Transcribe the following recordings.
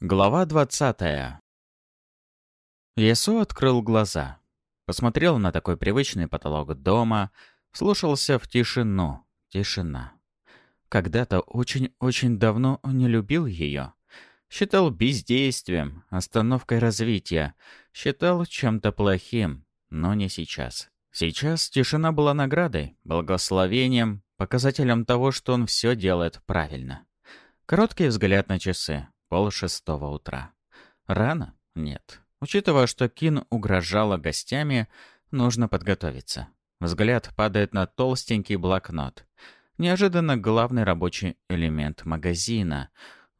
Глава двадцатая. Ясу открыл глаза. Посмотрел на такой привычный потолок дома, слушался в тишину. Тишина. Когда-то очень-очень давно он не любил ее. Считал бездействием, остановкой развития. Считал чем-то плохим, но не сейчас. Сейчас тишина была наградой, благословением, показателем того, что он все делает правильно. Короткий взгляд на часы пол шестого утра. Рано? Нет. Учитывая, что Кин угрожала гостями, нужно подготовиться. Взгляд падает на толстенький блокнот. Неожиданно главный рабочий элемент магазина.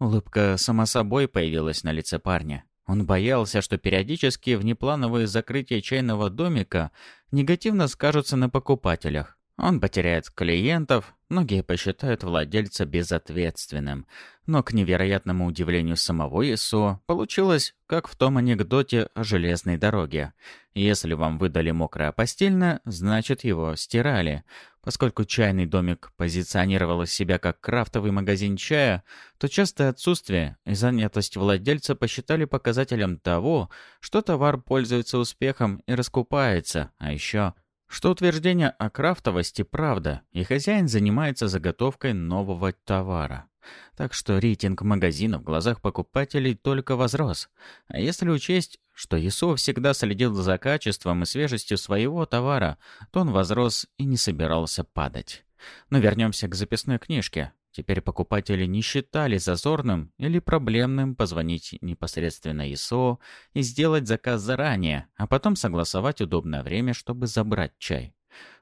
Улыбка сама собой появилась на лице парня. Он боялся, что периодически внеплановые закрытия чайного домика негативно скажутся на покупателях. Он потеряет клиентов, многие посчитают владельца безответственным. Но, к невероятному удивлению самого ИСО, получилось, как в том анекдоте о железной дороге. Если вам выдали мокрое постельное, значит его стирали. Поскольку чайный домик позиционировал себя как крафтовый магазин чая, то частое отсутствие и занятость владельца посчитали показателем того, что товар пользуется успехом и раскупается, а еще что утверждение о крафтовости правда, и хозяин занимается заготовкой нового товара. Так что рейтинг магазина в глазах покупателей только возрос. А если учесть, что ЕСО всегда следил за качеством и свежестью своего товара, то он возрос и не собирался падать. Но вернемся к записной книжке. Теперь покупатели не считали зазорным или проблемным позвонить непосредственно ИСО и сделать заказ заранее, а потом согласовать удобное время, чтобы забрать чай.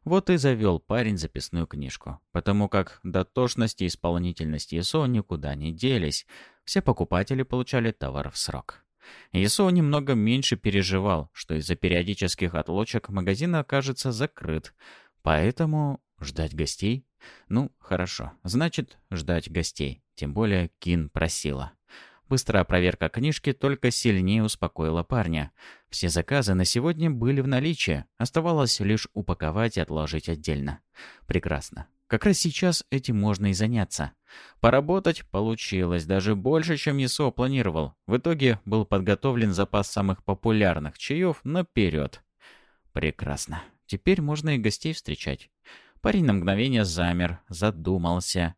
Вот и завел парень записную книжку, потому как дотошность и исполнительность ИСО никуда не делись, все покупатели получали товар в срок. ИСО немного меньше переживал, что из-за периодических отлочек магазин окажется закрыт, поэтому ждать гостей ну, хорошо. Значит, ждать гостей. Тем более Кин просила. Быстрая проверка книжки только сильнее успокоила парня. Все заказы на сегодня были в наличии. Оставалось лишь упаковать и отложить отдельно. Прекрасно. Как раз сейчас этим можно и заняться. Поработать получилось даже больше, чем ЕСО планировал. В итоге был подготовлен запас самых популярных чаев наперед. Прекрасно. Теперь можно и гостей встречать. Парень на мгновение замер, задумался.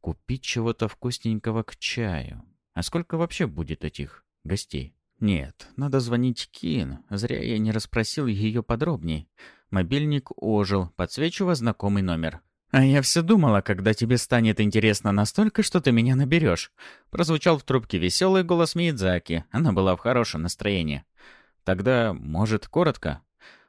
Купить чего-то вкусненького к чаю. А сколько вообще будет этих гостей? Нет, надо звонить Кин. Зря я не расспросил ее подробней. Мобильник ожил, подсвечивая знакомый номер. «А я все думала, когда тебе станет интересно настолько, что ты меня наберешь». Прозвучал в трубке веселый голос Миядзаки. Она была в хорошем настроении. «Тогда, может, коротко?»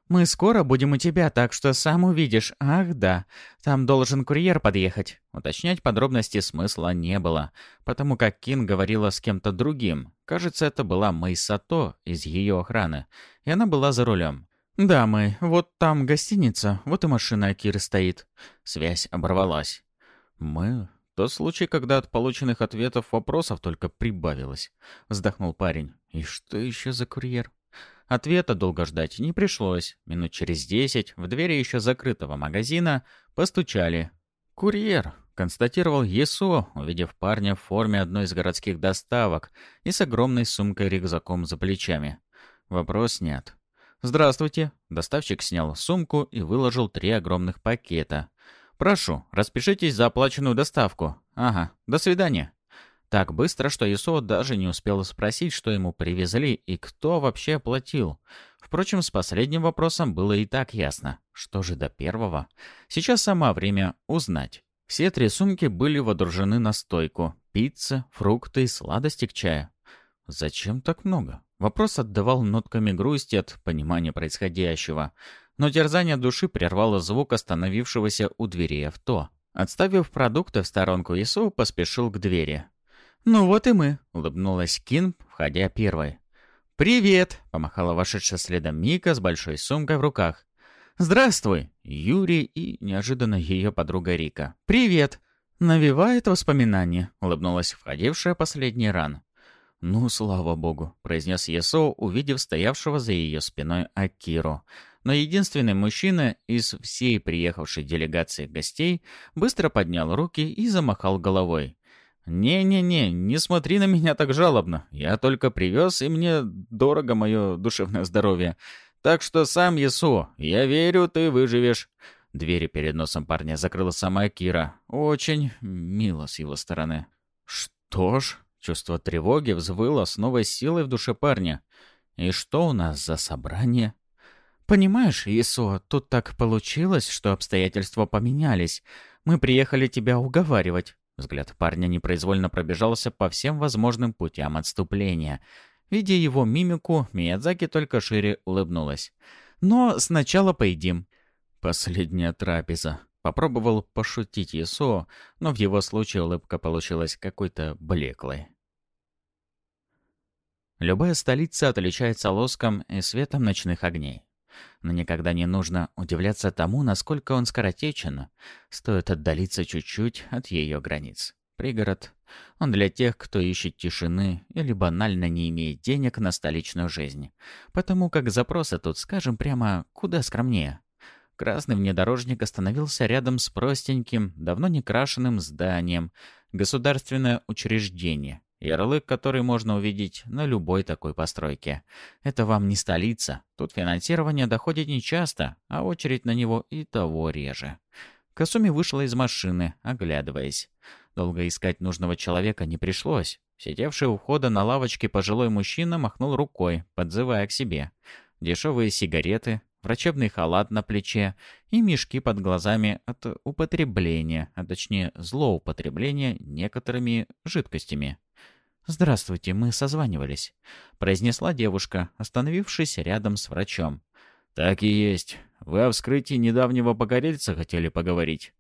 Мы скоро будем у тебя, так что сам увидишь. Ах, да. Там должен курьер подъехать». Уточнять подробности смысла не было, потому как Кин говорила с кем-то другим. Кажется, это была Майсато из ее охраны, и она была за рулем. «Да, мы. Вот там гостиница, вот и машина Акиры стоит». Связь оборвалась. «Мы?» Тот случай, когда от полученных ответов вопросов только прибавилось. Вздохнул парень. «И что еще за курьер?» Ответа долго ждать не пришлось. Минут через десять в двери еще закрытого магазина постучали. «Курьер», — констатировал Есо, увидев парня в форме одной из городских доставок и с огромной сумкой-рюкзаком за плечами. Вопрос нет. «Здравствуйте». Доставщик снял сумку и выложил три огромных пакета. «Прошу, распишитесь за оплаченную доставку». «Ага, до свидания». Так быстро, что Исо даже не успел спросить, что ему привезли и кто вообще оплатил. Впрочем, с последним вопросом было и так ясно. Что же до первого? Сейчас сама время узнать. Все три сумки были водружены на стойку. Пицца, фрукты и сладости к чаю. Зачем так много? Вопрос отдавал нотками грусти от понимания происходящего. Но терзание души прервало звук остановившегося у двери авто. Отставив продукты в сторонку, Ису поспешил к двери. «Ну вот и мы», — улыбнулась Кин, входя первой. «Привет!» — помахала вошедшая следом Мика с большой сумкой в руках. «Здравствуй!» — Юрий и неожиданно ее подруга Рика. «Привет!» «Навевает воспоминания», — улыбнулась входившая последний ран. «Ну, слава богу», — произнес Есо, увидев стоявшего за ее спиной Акиру. Но единственный мужчина из всей приехавшей делегации гостей быстро поднял руки и замахал головой. «Не-не-не, не смотри на меня так жалобно. Я только привез, и мне дорого мое душевное здоровье. Так что сам Есу, я верю, ты выживешь». Двери перед носом парня закрыла сама Кира. Очень мило с его стороны. «Что ж?» Чувство тревоги взвыло с новой силой в душе парня. «И что у нас за собрание?» «Понимаешь, Исо, тут так получилось, что обстоятельства поменялись. Мы приехали тебя уговаривать». Взгляд парня непроизвольно пробежался по всем возможным путям отступления. Видя его мимику, Миядзаки только шире улыбнулась. «Но сначала поедим». «Последняя трапеза», Попробовал пошутить Исо, но в его случае улыбка получилась какой-то блеклой. Любая столица отличается лоском и светом ночных огней. Но никогда не нужно удивляться тому, насколько он скоротечен. Стоит отдалиться чуть-чуть от ее границ. Пригород. Он для тех, кто ищет тишины или банально не имеет денег на столичную жизнь. Потому как запросы тут, скажем прямо, куда скромнее. Красный внедорожник остановился рядом с простеньким, давно не крашенным зданием. Государственное учреждение. Ярлык, который можно увидеть на любой такой постройке. Это вам не столица. Тут финансирование доходит нечасто, а очередь на него и того реже. Касуми вышла из машины, оглядываясь. Долго искать нужного человека не пришлось. Сидевший у входа на лавочке пожилой мужчина махнул рукой, подзывая к себе. Дешевые сигареты, врачебный халат на плече и мешки под глазами от употребления, а точнее злоупотребления некоторыми жидкостями. «Здравствуйте, мы созванивались», — произнесла девушка, остановившись рядом с врачом. «Так и есть. Вы о вскрытии недавнего погорельца хотели поговорить?»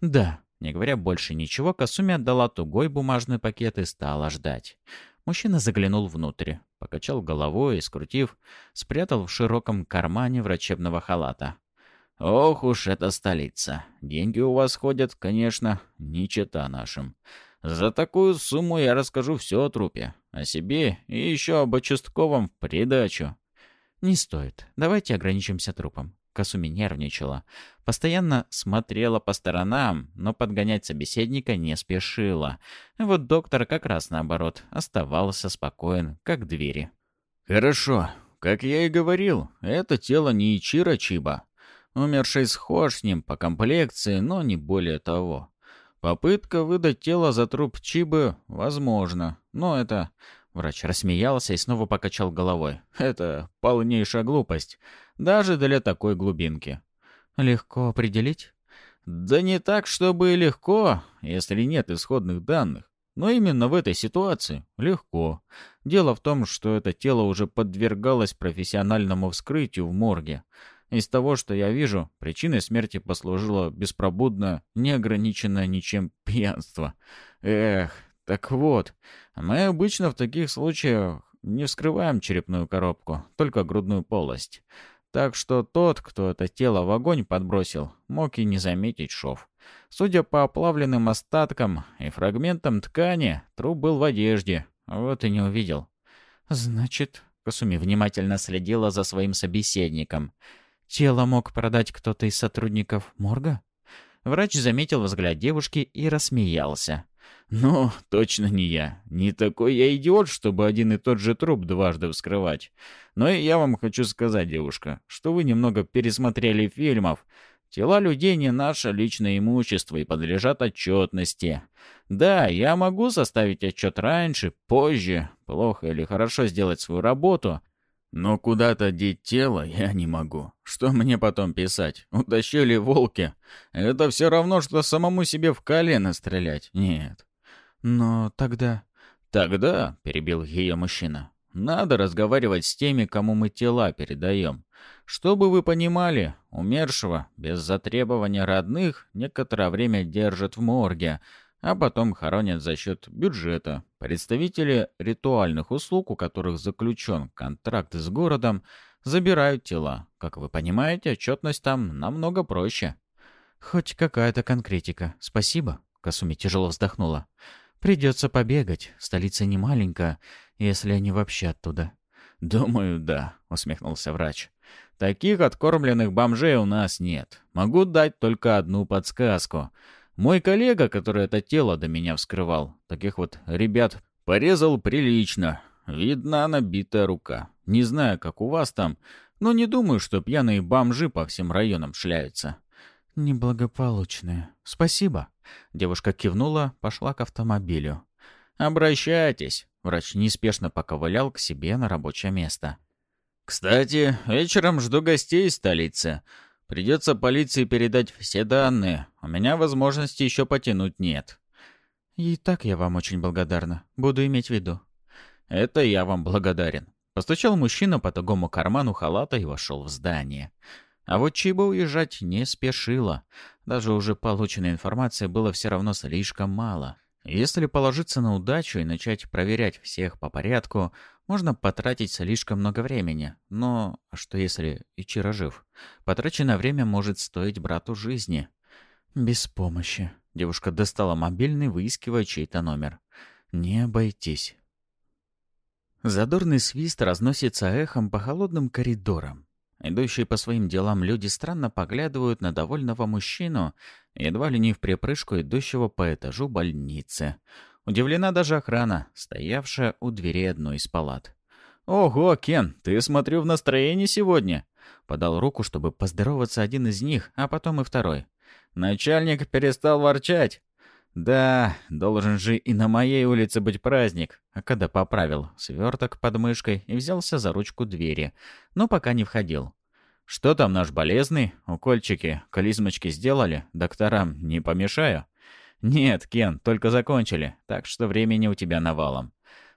«Да». Не говоря больше ничего, Касуми отдала тугой бумажный пакет и стала ждать. Мужчина заглянул внутрь, покачал головой и, скрутив, спрятал в широком кармане врачебного халата. «Ох уж эта столица! Деньги у вас ходят, конечно, не чета нашим. За такую сумму я расскажу все о трупе, о себе и еще об участковом в придачу». «Не стоит. Давайте ограничимся трупом. Касуми нервничала. Постоянно смотрела по сторонам, но подгонять собеседника не спешила. Вот доктор как раз наоборот, оставался спокоен, как двери. «Хорошо. Как я и говорил, это тело не Ичиро Чиба. Умерший схож с ним по комплекции, но не более того. Попытка выдать тело за труп Чибы возможно, но это Врач рассмеялся и снова покачал головой. «Это полнейшая глупость. Даже для такой глубинки». «Легко определить?» «Да не так, чтобы легко, если нет исходных данных. Но именно в этой ситуации легко. Дело в том, что это тело уже подвергалось профессиональному вскрытию в морге. Из того, что я вижу, причиной смерти послужило беспробудное, неограниченное ничем пьянство. Эх, так вот, мы обычно в таких случаях не вскрываем черепную коробку, только грудную полость. Так что тот, кто это тело в огонь подбросил, мог и не заметить шов. Судя по оплавленным остаткам и фрагментам ткани, труп был в одежде, вот и не увидел. «Значит...» — Касуми внимательно следила за своим собеседником. «Тело мог продать кто-то из сотрудников морга?» Врач заметил взгляд девушки и рассмеялся. «Ну, точно не я. Не такой я идиот, чтобы один и тот же труп дважды вскрывать. Но и я вам хочу сказать, девушка, что вы немного пересмотрели фильмов. Тела людей не наше личное имущество и подлежат отчетности. Да, я могу составить отчет раньше, позже, плохо или хорошо сделать свою работу, но куда-то деть тело я не могу. Что мне потом писать? Утащили волки. Это все равно, что самому себе в колено стрелять. Нет. Но тогда... Тогда, перебил ее мужчина, надо разговаривать с теми, кому мы тела передаем. Чтобы вы понимали, умершего, без затребования родных, некоторое время держат в морге, а потом хоронят за счет бюджета. Представители ритуальных услуг, у которых заключен контракт с городом, забирают тела. Как вы понимаете, отчетность там намного проще. Хоть какая-то конкретика. Спасибо. Касуми тяжело вздохнула. Придется побегать. Столица не маленькая, если они вообще оттуда. «Думаю, да», — усмехнулся врач. «Таких откормленных бомжей у нас нет. Могу дать только одну подсказку. Мой коллега, который это тело до меня вскрывал, таких вот ребят порезал прилично. Видна набитая рука. Не знаю, как у вас там, но не думаю, что пьяные бомжи по всем районам шляются. Неблагополучные. Спасибо. Девушка кивнула, пошла к автомобилю. Обращайтесь. Врач неспешно поковылял к себе на рабочее место. Кстати, вечером жду гостей из столицы. Придется полиции передать все данные. У меня возможности еще потянуть нет. И так я вам очень благодарна. Буду иметь в виду. Это я вам благодарен. Постучал мужчина по тугому карману халата и вошел в здание. А вот Чиба уезжать не спешила. Даже уже полученной информации было все равно слишком мало. Если положиться на удачу и начать проверять всех по порядку, можно потратить слишком много времени. Но что если Ичиро жив? Потраченное время может стоить брату жизни. Без помощи. Девушка достала мобильный, выискивая чей-то номер. Не обойтись. Задорный свист разносится эхом по холодным коридорам. Идущие по своим делам люди странно поглядывают на довольного мужчину, едва ли не в припрыжку идущего по этажу больницы. Удивлена даже охрана, стоявшая у двери одной из палат. «Ого, Кен, ты, смотрю, в настроении сегодня!» Подал руку, чтобы поздороваться один из них, а потом и второй. «Начальник перестал ворчать!» «Да, должен же и на моей улице быть праздник!» А когда поправил сверток под мышкой и взялся за ручку двери, но пока не входил. «Что там наш болезный? Укольчики, клизмочки сделали? Докторам не помешаю?» «Нет, Кен, только закончили, так что времени у тебя навалом».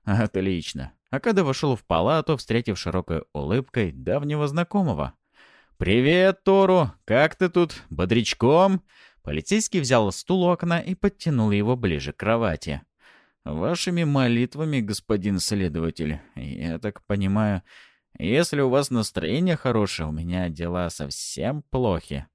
«Отлично». А когда вошел в палату, встретив широкой улыбкой давнего знакомого. «Привет, Тору! Как ты тут? Бодрячком?» Полицейский взял стул у окна и подтянул его ближе к кровати. «Вашими молитвами, господин следователь, я так понимаю, если у вас настроение хорошее, у меня дела совсем плохи».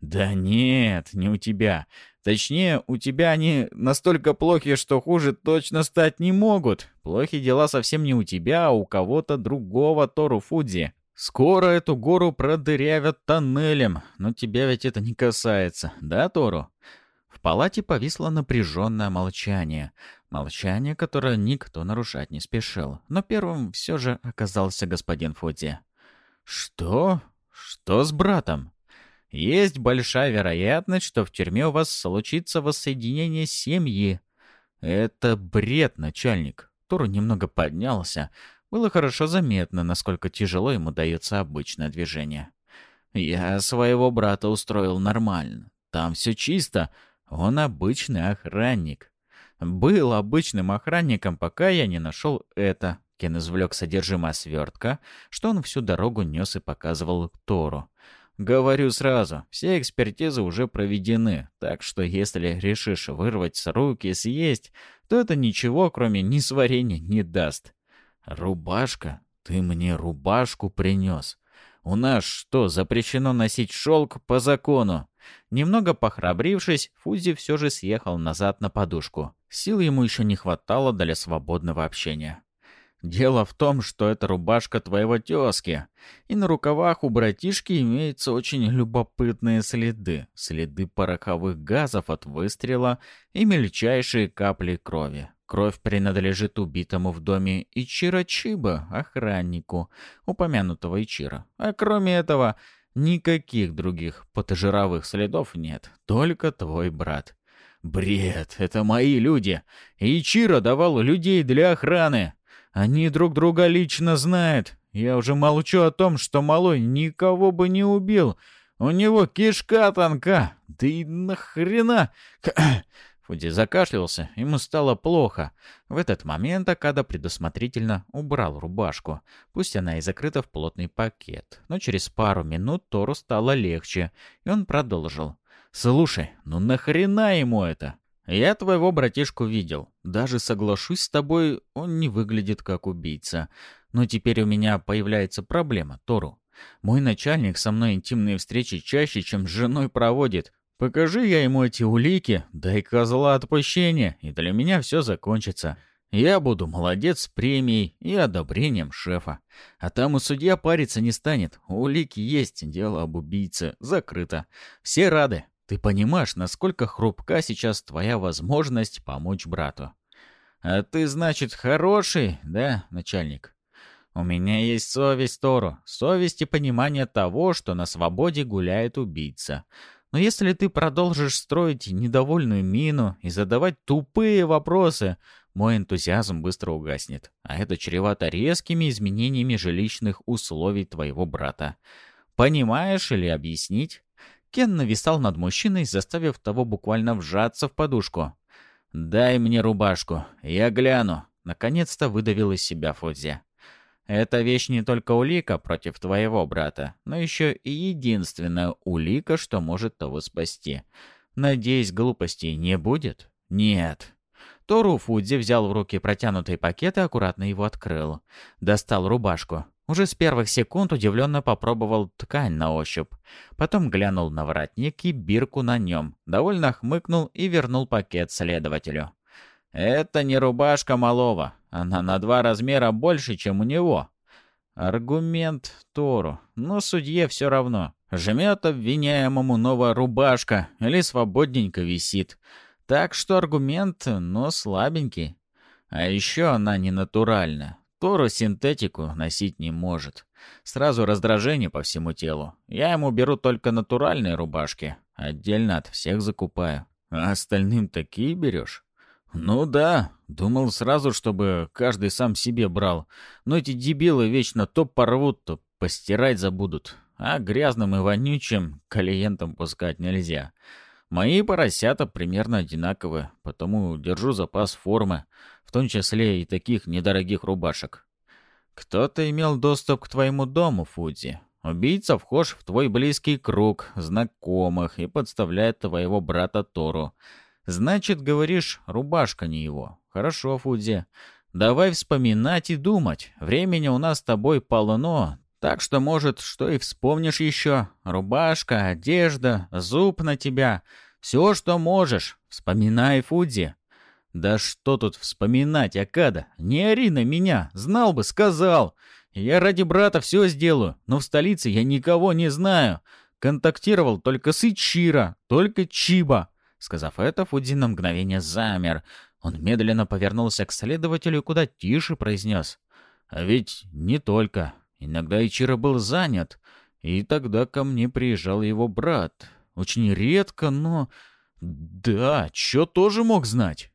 «Да нет, не у тебя. Точнее, у тебя они настолько плохи, что хуже точно стать не могут. Плохие дела совсем не у тебя, а у кого-то другого Тору Фудзи. Скоро эту гору продырявят тоннелем, но тебя ведь это не касается, да, Тору?» В палате повисло напряженное молчание. Молчание, которое никто нарушать не спешил. Но первым все же оказался господин Фудзи. «Что? Что с братом?» Есть большая вероятность, что в тюрьме у вас случится воссоединение семьи. Это бред, начальник. Тору немного поднялся. Было хорошо заметно, насколько тяжело ему дается обычное движение. Я своего брата устроил нормально. Там все чисто. Он обычный охранник. Был обычным охранником, пока я не нашел это. Кен извлек содержимое свертка, что он всю дорогу нес и показывал Тору. Говорю сразу, все экспертизы уже проведены, так что если решишь вырвать с руки съесть, то это ничего, кроме несварения, не даст. Рубашка? Ты мне рубашку принес. У нас что, запрещено носить шелк по закону? Немного похрабрившись, Фузи все же съехал назад на подушку. Сил ему еще не хватало для свободного общения. Дело в том, что это рубашка твоего тезки, и на рукавах у братишки имеются очень любопытные следы. Следы пороховых газов от выстрела и мельчайшие капли крови. Кровь принадлежит убитому в доме Ичиро Чиба, охраннику, упомянутого Ичиро. А кроме этого, никаких других потожировых следов нет, только твой брат. Бред, это мои люди. Ичиро давал людей для охраны. Они друг друга лично знают. Я уже молчу о том, что малой никого бы не убил. У него кишка тонка. Да и нахрена... Фуди закашлялся, ему стало плохо. В этот момент Акада предусмотрительно убрал рубашку. Пусть она и закрыта в плотный пакет. Но через пару минут Тору стало легче, и он продолжил. «Слушай, ну нахрена ему это? Я твоего братишку видел. Даже соглашусь с тобой, он не выглядит как убийца. Но теперь у меня появляется проблема, Тору. Мой начальник со мной интимные встречи чаще, чем с женой проводит. Покажи я ему эти улики, дай козла отпущения, и для меня все закончится. Я буду молодец с премией и одобрением шефа. А там и судья париться не станет. Улики есть, дело об убийце закрыто. Все рады. Ты понимаешь, насколько хрупка сейчас твоя возможность помочь брату. А ты, значит, хороший, да, начальник? У меня есть совесть, Тору, совесть и понимание того, что на свободе гуляет убийца. Но если ты продолжишь строить недовольную мину и задавать тупые вопросы, мой энтузиазм быстро угаснет. А это чревато резкими изменениями жилищных условий твоего брата. Понимаешь или объяснить? Кен нависал над мужчиной, заставив того буквально вжаться в подушку. «Дай мне рубашку, я гляну», — наконец-то выдавил из себя Фудзи. «Эта вещь не только улика против твоего брата, но еще и единственная улика, что может того спасти. Надеюсь, глупостей не будет?» «Нет». Тору Фудзи взял в руки протянутый пакет и аккуратно его открыл. Достал рубашку. Уже с первых секунд удивленно попробовал ткань на ощупь. Потом глянул на воротник и бирку на нем, довольно хмыкнул и вернул пакет следователю. «Это не рубашка малого. Она на два размера больше, чем у него». Аргумент Тору. Но судье все равно. Жмет обвиняемому новая рубашка или свободненько висит. Так что аргумент, но слабенький. А еще она не натуральна. Тору синтетику носить не может. Сразу раздражение по всему телу. Я ему беру только натуральные рубашки. Отдельно от всех закупаю. А остальным такие берешь? Ну да. Думал сразу, чтобы каждый сам себе брал. Но эти дебилы вечно то порвут, то постирать забудут. А грязным и вонючим клиентам пускать нельзя. Мои поросята примерно одинаковые, потому держу запас формы, в том числе и таких недорогих рубашек. Кто-то имел доступ к твоему дому, Фудзи. Убийца вхож в твой близкий круг знакомых и подставляет твоего брата Тору. Значит, говоришь, рубашка не его. Хорошо, Фудзи. Давай вспоминать и думать. Времени у нас с тобой полно, так что, может, что и вспомнишь еще. Рубашка, одежда, зуб на тебя. Все, что можешь. Вспоминай, Фудзи. Да что тут вспоминать, Акада? Не ори на меня. Знал бы, сказал. Я ради брата все сделаю, но в столице я никого не знаю. Контактировал только с Ичиро, только Чиба. Сказав это, Фудзи на мгновение замер. Он медленно повернулся к следователю и куда тише произнес. А ведь не только. Иногда Ичиро был занят, и тогда ко мне приезжал его брат. Очень редко, но... Да, чё тоже мог знать.